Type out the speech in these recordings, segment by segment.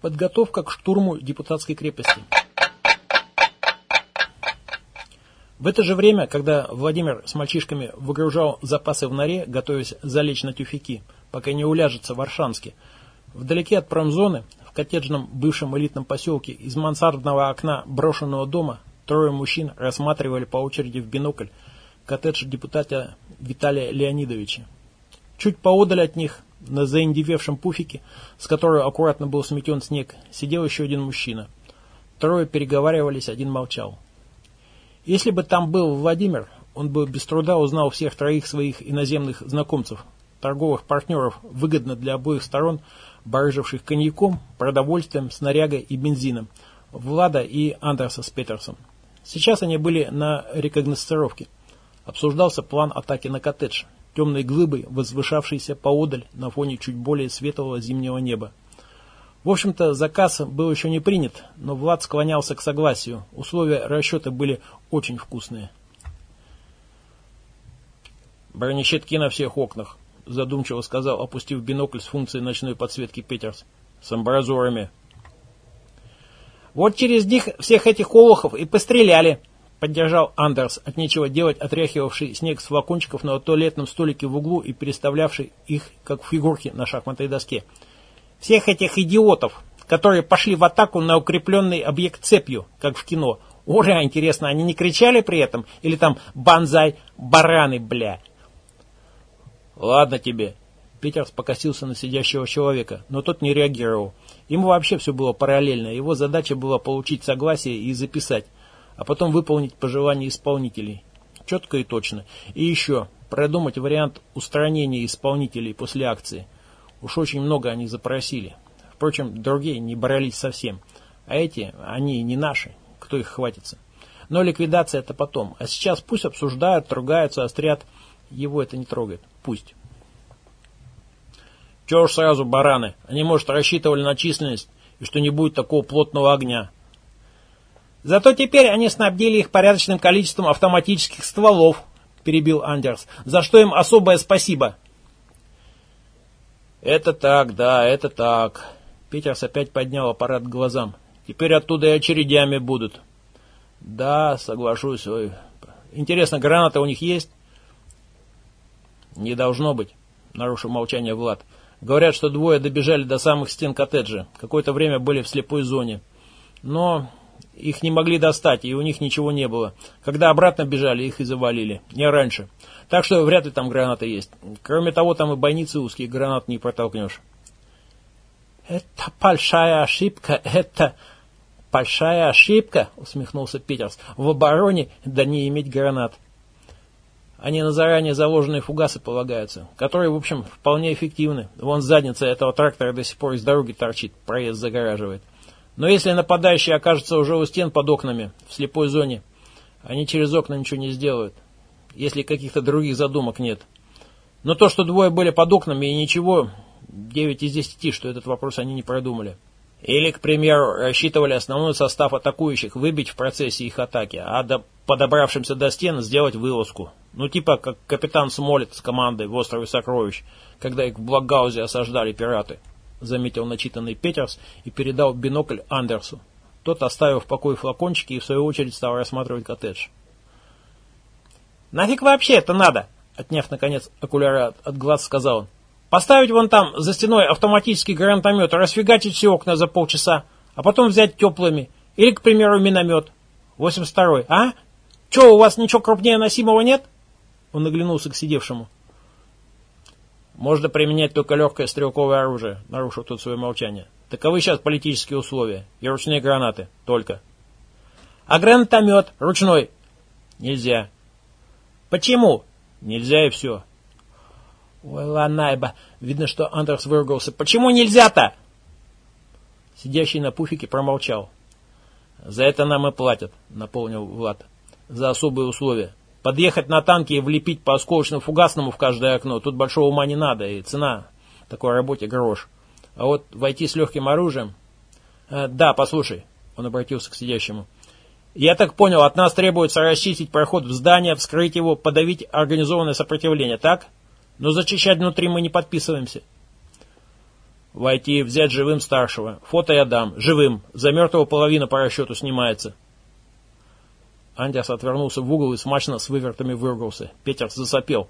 Подготовка к штурму депутатской крепости. В это же время, когда Владимир с мальчишками выгружал запасы в норе, готовясь залечь на тюфяки, пока не уляжется в Аршанске, вдалеке от промзоны, в коттеджном бывшем элитном поселке, из мансардного окна брошенного дома, трое мужчин рассматривали по очереди в бинокль коттедж депутата Виталия Леонидовича. Чуть поодаль от них, на заиндевевшем пуфике, с которого аккуратно был сметен снег, сидел еще один мужчина. Трое переговаривались, один молчал. Если бы там был Владимир, он бы без труда узнал всех троих своих иноземных знакомцев, торговых партнеров, выгодно для обоих сторон, барыживших коньяком, продовольствием, снарягой и бензином, Влада и Андерса с Петерсом. Сейчас они были на рекогносцировке. Обсуждался план атаки на коттедж, темной глыбой, возвышавшейся поодаль на фоне чуть более светлого зимнего неба. В общем-то, заказ был еще не принят, но Влад склонялся к согласию. Условия расчета были очень вкусные. «Бронещитки на всех окнах», — задумчиво сказал, опустив бинокль с функцией ночной подсветки Петерс. «С амбразурами». «Вот через них всех этих олухов и постреляли», — поддержал Андерс, от нечего делать отряхивавший снег с флакончиков на туалетном столике в углу и переставлявший их, как фигурки на шахматной доске. Всех этих идиотов, которые пошли в атаку на укрепленный объект цепью, как в кино. Ура, интересно, они не кричали при этом? Или там «банзай, бараны, бля»? Ладно тебе. Питерс покосился на сидящего человека, но тот не реагировал. Ему вообще все было параллельно. Его задача была получить согласие и записать, а потом выполнить пожелания исполнителей. Четко и точно. И еще, продумать вариант устранения исполнителей после акции – Уж очень много они запросили. Впрочем, другие не боролись совсем. А эти, они не наши. Кто их хватится? Но ликвидация это потом. А сейчас пусть обсуждают, ругаются, острят. Его это не трогает. Пусть. Чего ж сразу бараны? Они, может, рассчитывали на численность и что не будет такого плотного огня. Зато теперь они снабдили их порядочным количеством автоматических стволов, перебил Андерс, за что им особое спасибо. «Это так, да, это так». Питерс опять поднял аппарат к глазам. «Теперь оттуда и очередями будут». «Да, соглашусь. Ой. Интересно, гранаты у них есть?» «Не должно быть», — нарушил молчание Влад. «Говорят, что двое добежали до самых стен коттеджа. Какое-то время были в слепой зоне. Но их не могли достать, и у них ничего не было. Когда обратно бежали, их и завалили. Не раньше. Так что вряд ли там гранаты есть. Кроме того, там и бойницы узкие, гранат не протолкнешь. «Это большая ошибка, это большая ошибка», усмехнулся Питерс. «В обороне да не иметь гранат». Они на заранее заложенные фугасы полагаются, которые, в общем, вполне эффективны. Вон задница этого трактора до сих пор из дороги торчит, проезд загораживает. Но если нападающий окажется уже у стен под окнами, в слепой зоне, они через окна ничего не сделают если каких-то других задумок нет. Но то, что двое были под окнами и ничего, 9 из 10, что этот вопрос они не продумали. Или, к примеру, рассчитывали основной состав атакующих выбить в процессе их атаки, а до, подобравшимся до стен сделать вылазку. Ну, типа как капитан Смолет с командой в острове Сокровищ, когда их в Блокгаузе осаждали пираты, заметил начитанный Петерс и передал бинокль Андерсу. Тот, оставив в покое флакончики, и в свою очередь стал рассматривать коттедж. «Нафиг вообще это надо?» Отняв, наконец, окуляры от, от глаз, сказал он. «Поставить вон там, за стеной, автоматический гранатомет, расфигачить все окна за полчаса, а потом взять теплыми. Или, к примеру, миномет. 82-й, а? Че, у вас ничего крупнее носимого нет?» Он оглянулся к сидевшему. «Можно применять только легкое стрелковое оружие», — нарушил тот свое молчание. «Таковы сейчас политические условия. И ручные гранаты. Только». «А гранатомет? Ручной?» «Нельзя. Почему? Нельзя и все. Ой, Ланайба. Видно, что Андерс выругался. Почему нельзя-то? Сидящий на пуфике промолчал. За это нам и платят, наполнил Влад. За особые условия. Подъехать на танке и влепить по осколочно-фугасному в каждое окно. Тут большого ума не надо, и цена такой работе грош. А вот войти с легким оружием... Э, да, послушай, он обратился к сидящему. Я так понял, от нас требуется расчистить проход в здание, вскрыть его, подавить организованное сопротивление, так? Но зачищать внутри мы не подписываемся. Войти, взять живым старшего. Фото я дам. Живым. За мертвого половина по расчету снимается. Андерс отвернулся в угол и смачно с вывертами выругался. Петер засопел.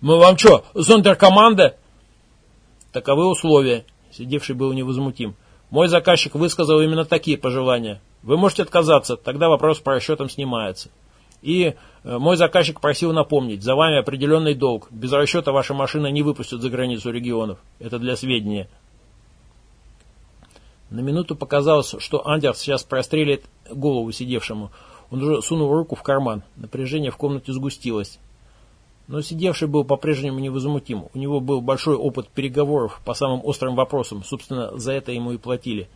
«Мы вам что, зондеркоманда?» «Таковы условия». Сидевший был невозмутим. «Мой заказчик высказал именно такие пожелания. Вы можете отказаться, тогда вопрос по расчетам снимается. И э, мой заказчик просил напомнить, за вами определенный долг. Без расчета ваша машина не выпустят за границу регионов. Это для сведения». На минуту показалось, что Андерс сейчас прострелит голову сидевшему. Он уже сунул руку в карман. Напряжение в комнате сгустилось. Но сидевший был по-прежнему невозмутим. У него был большой опыт переговоров по самым острым вопросам. Собственно, за это ему и платили.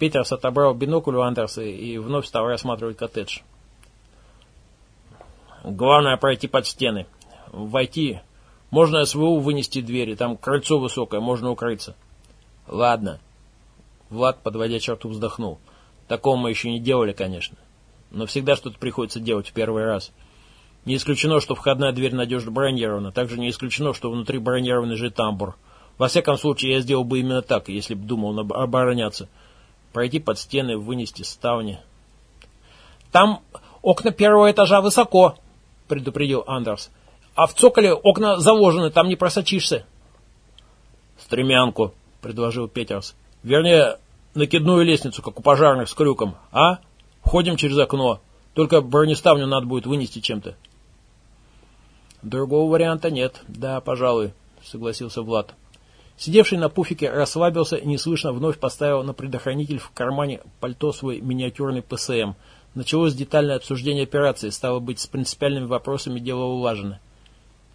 Петерс отобрал бинокль у Андерса и вновь стал рассматривать коттедж. Главное пройти под стены. Войти. Можно СВУ вынести двери. Там крыльцо высокое, можно укрыться. Ладно. Влад, подводя черту, вздохнул. Такого мы еще не делали, конечно. Но всегда что-то приходится делать в первый раз. Не исключено, что входная дверь надежно бронирована. Также не исключено, что внутри бронированный же тамбур. Во всяком случае, я сделал бы именно так, если бы думал обороняться. Пройти под стены, вынести ставни. «Там окна первого этажа высоко», — предупредил Андерс. «А в цоколе окна заложены, там не просочишься». «Стремянку», — предложил Петерс. «Вернее, накидную лестницу, как у пожарных с крюком. А?» Входим через окно. Только бронеставню надо будет вынести чем-то. Другого варианта нет. Да, пожалуй, согласился Влад. Сидевший на пуфике расслабился и неслышно вновь поставил на предохранитель в кармане пальто свой миниатюрный ПСМ. Началось детальное обсуждение операции, стало быть, с принципиальными вопросами дело улажено.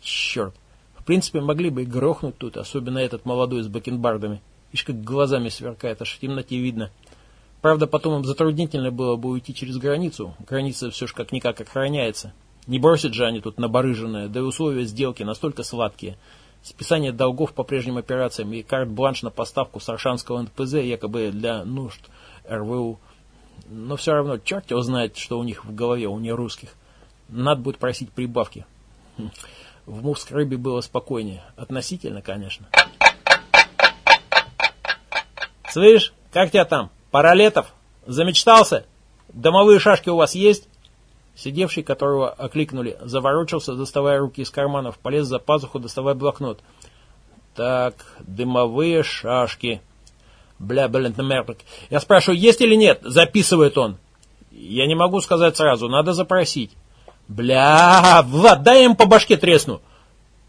Черт. В принципе, могли бы и грохнуть тут, особенно этот молодой с бакенбардами. Ишь, как глазами сверкает, аж в темноте видно. Правда, потом им затруднительно было бы уйти через границу. Граница все же как-никак охраняется. Не бросят же они тут набарыженное, да и условия сделки настолько сладкие. Списание долгов по прежним операциям и карт-бланш на поставку саршанского НПЗ якобы для нужд РВУ. Но все равно, черт его знает, что у них в голове, у нерусских. Надо будет просить прибавки. Хм. В Мувскрыбе было спокойнее. Относительно, конечно. «Слышь, как тебя там?» Паралетов? Замечтался? Домовые шашки у вас есть? Сидевший, которого окликнули, заворочился, доставая руки из карманов, полез за пазуху, доставая блокнот. Так, дымовые шашки. Бля, блин, мердок. Я спрашиваю, есть или нет? Записывает он. Я не могу сказать сразу, надо запросить. Бля, Влад, дай им по башке тресну.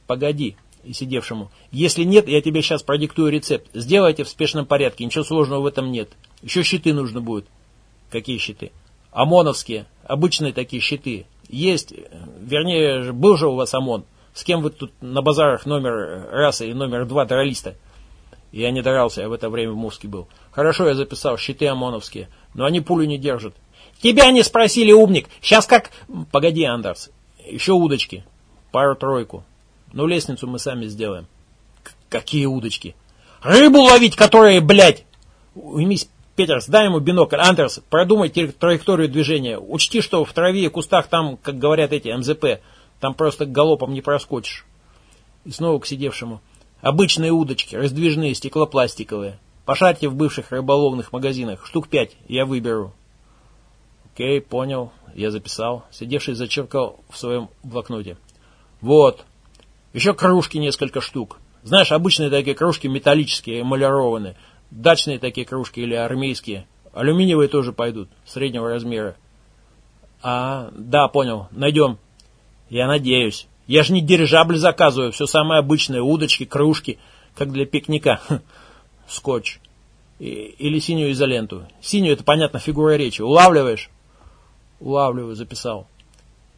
Погоди, сидевшему. Если нет, я тебе сейчас продиктую рецепт. Сделайте в спешном порядке, ничего сложного в этом нет. Еще щиты нужно будет. Какие щиты? ОМОНовские. Обычные такие щиты. Есть. Вернее, был же у вас ОМОН. С кем вы тут на базарах номер раз и номер два дрались-то? Я не дрался, я в это время в Муске был. Хорошо, я записал, щиты ОМОНовские. Но они пулю не держат. Тебя не спросили, умник. Сейчас как... Погоди, Андерс. Еще удочки. Пару-тройку. Ну, лестницу мы сами сделаем. К какие удочки? Рыбу ловить, которые, блядь! Уймись, Петерс, дай ему бинокль. Андерс, продумай траекторию движения. Учти, что в траве и кустах там, как говорят эти МЗП, там просто галопом не проскочишь. И снова к сидевшему. Обычные удочки, раздвижные, стеклопластиковые. Пошарьте в бывших рыболовных магазинах. Штук пять, я выберу. Окей, понял. Я записал. Сидевший зачеркал в своем блокноте. Вот. Еще кружки несколько штук. Знаешь, обычные такие кружки металлические, эмалированные. Дачные такие кружки или армейские. Алюминиевые тоже пойдут, среднего размера. А, да, понял, найдем. Я надеюсь. Я же не дирижабль заказываю, все самое обычное, удочки, кружки, как для пикника. Скотч. или синюю изоленту. Синюю, это понятно, фигура речи. Улавливаешь? Улавливаю, записал.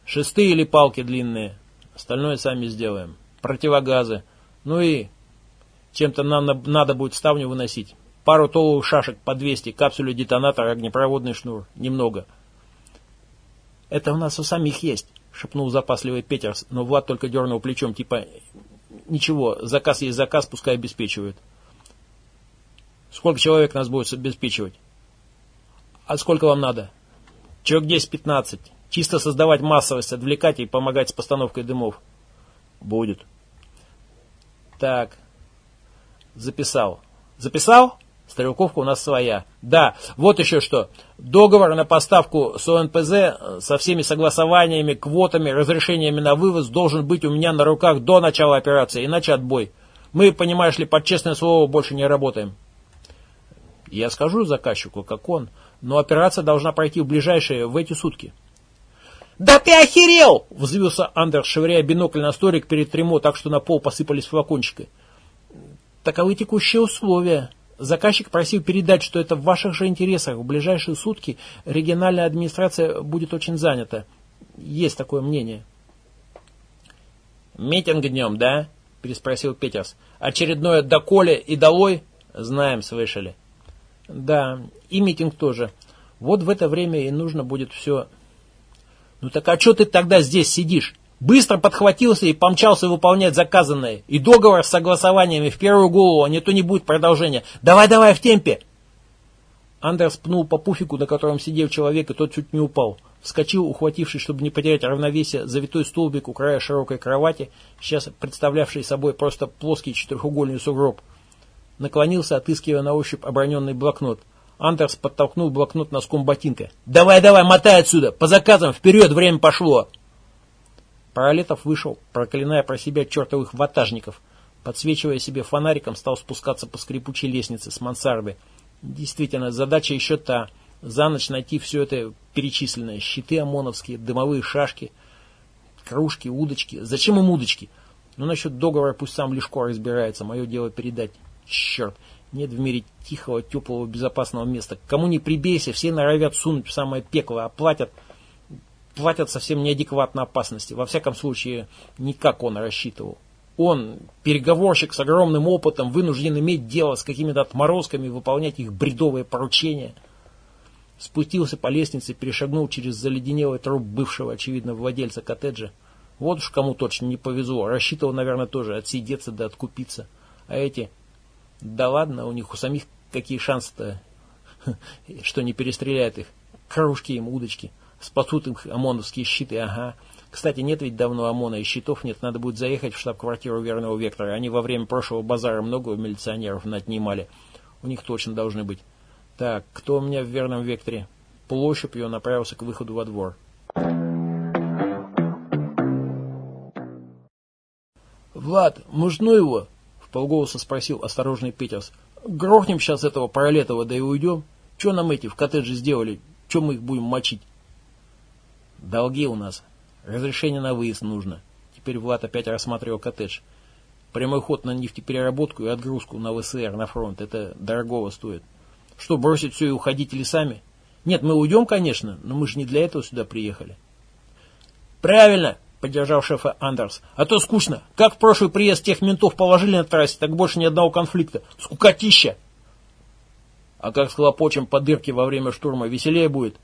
Шесты или палки длинные. Остальное сами сделаем. Противогазы. Ну и чем-то нам надо будет ставню выносить. Пару толовых шашек по 200, капсулю детонатор, огнепроводный шнур. Немного. Это у нас у самих есть, шепнул запасливый Петерс, но Влад только дернул плечом, типа, ничего, заказ есть заказ, пускай обеспечивают. Сколько человек нас будет обеспечивать? А сколько вам надо? Человек 10-15. Чисто создавать массовость, отвлекать и помогать с постановкой дымов. Будет. Так, Записал. Записал? Стрелковка у нас своя. Да, вот еще что. Договор на поставку с ОНПЗ э, со всеми согласованиями, квотами, разрешениями на вывоз должен быть у меня на руках до начала операции, иначе отбой. Мы, понимаешь ли, под честное слово больше не работаем. Я скажу заказчику, как он, но операция должна пройти в ближайшие, в эти сутки. «Да ты охерел!» — взвился Андерс, швыряя бинокль на столик перед тремо, так что на пол посыпались флакончики. «Таковы текущие условия. Заказчик просил передать, что это в ваших же интересах. В ближайшие сутки региональная администрация будет очень занята. Есть такое мнение». «Митинг днем, да?» — переспросил Петерс. «Очередное доколе и долой?» «Знаем, слышали». «Да, и митинг тоже. Вот в это время и нужно будет все ну так а что ты тогда здесь сидишь? Быстро подхватился и помчался выполнять заказанное. И договор с согласованиями в первую голову, а не то не будет продолжения. Давай-давай в темпе. Андерс пнул по пуфику, на котором сидел человек, и тот чуть не упал. Вскочил, ухватившись, чтобы не потерять равновесие, завитой столбик у края широкой кровати, сейчас представлявший собой просто плоский четырехугольный сугроб. Наклонился, отыскивая на ощупь оброненный блокнот. Андерс подтолкнул блокнот носком ботинка. «Давай, давай, мотай отсюда! По заказам, вперед, время пошло!» Паралетов вышел, проклиная про себя чертовых ватажников. Подсвечивая себе фонариком, стал спускаться по скрипучей лестнице с мансарды. Действительно, задача еще та. За ночь найти все это перечисленное. Щиты ОМОНовские, дымовые шашки, кружки, удочки. Зачем им удочки? Ну, насчет договора пусть сам Лешко разбирается. Мое дело передать. Черт. Нет в мире тихого, теплого, безопасного места. Кому не прибейся, все норовят сунуть в самое пекло, а платят, платят совсем неадекватно опасности. Во всяком случае, не как он рассчитывал. Он, переговорщик с огромным опытом, вынужден иметь дело с какими-то отморозками, выполнять их бредовые поручения. Спустился по лестнице, перешагнул через заледенелый труп бывшего, очевидно, владельца коттеджа. Вот уж кому точно не повезло. Рассчитывал, наверное, тоже отсидеться да откупиться. А эти да ладно, у них у самих какие шансы-то, что не перестреляют их. Кружки им, удочки. Спасут их ОМОНовские щиты, ага. Кстати, нет ведь давно ОМОНа и щитов нет. Надо будет заехать в штаб-квартиру Верного Вектора. Они во время прошлого базара много милиционеров отнимали. У них точно должны быть. Так, кто у меня в Верном Векторе? Площадью направился к выходу во двор. «Влад, можно его?» В полголоса спросил осторожный Петерс. Грохнем сейчас этого Паралетова, да и уйдем. Че нам эти в коттедже сделали? Че мы их будем мочить? Долги у нас. Разрешение на выезд нужно. Теперь Влад опять рассматривал коттедж. Прямой ход на нефтепереработку и отгрузку на ВСР, на фронт. Это дорогого стоит. Что, бросить все и уходить или сами? Нет, мы уйдем, конечно, но мы же не для этого сюда приехали. Правильно, — поддержал шефа Андерс. «А то скучно. Как в прошлый приезд тех ментов положили на трассе, так больше ни одного конфликта. Скукотища!» «А как с хлопочем по дырке во время штурма веселее будет?»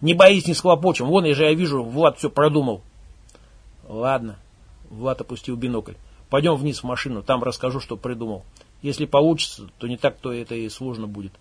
«Не боись, не схлопочем. Вон, я же я вижу, Влад все продумал». «Ладно». Влад опустил бинокль. «Пойдем вниз в машину, там расскажу, что придумал. Если получится, то не так, то это и сложно будет».